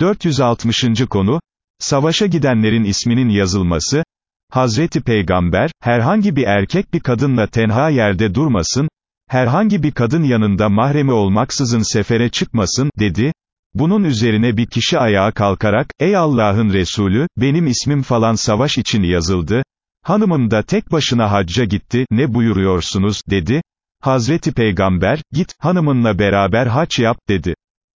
460. konu, savaşa gidenlerin isminin yazılması, Hazreti Peygamber, herhangi bir erkek bir kadınla tenha yerde durmasın, herhangi bir kadın yanında mahremi olmaksızın sefere çıkmasın, dedi, bunun üzerine bir kişi ayağa kalkarak, ey Allah'ın Resulü, benim ismim falan savaş için yazıldı, hanımım da tek başına hacca gitti, ne buyuruyorsunuz, dedi, Hazreti Peygamber, git, hanımınla beraber haç yap, dedi.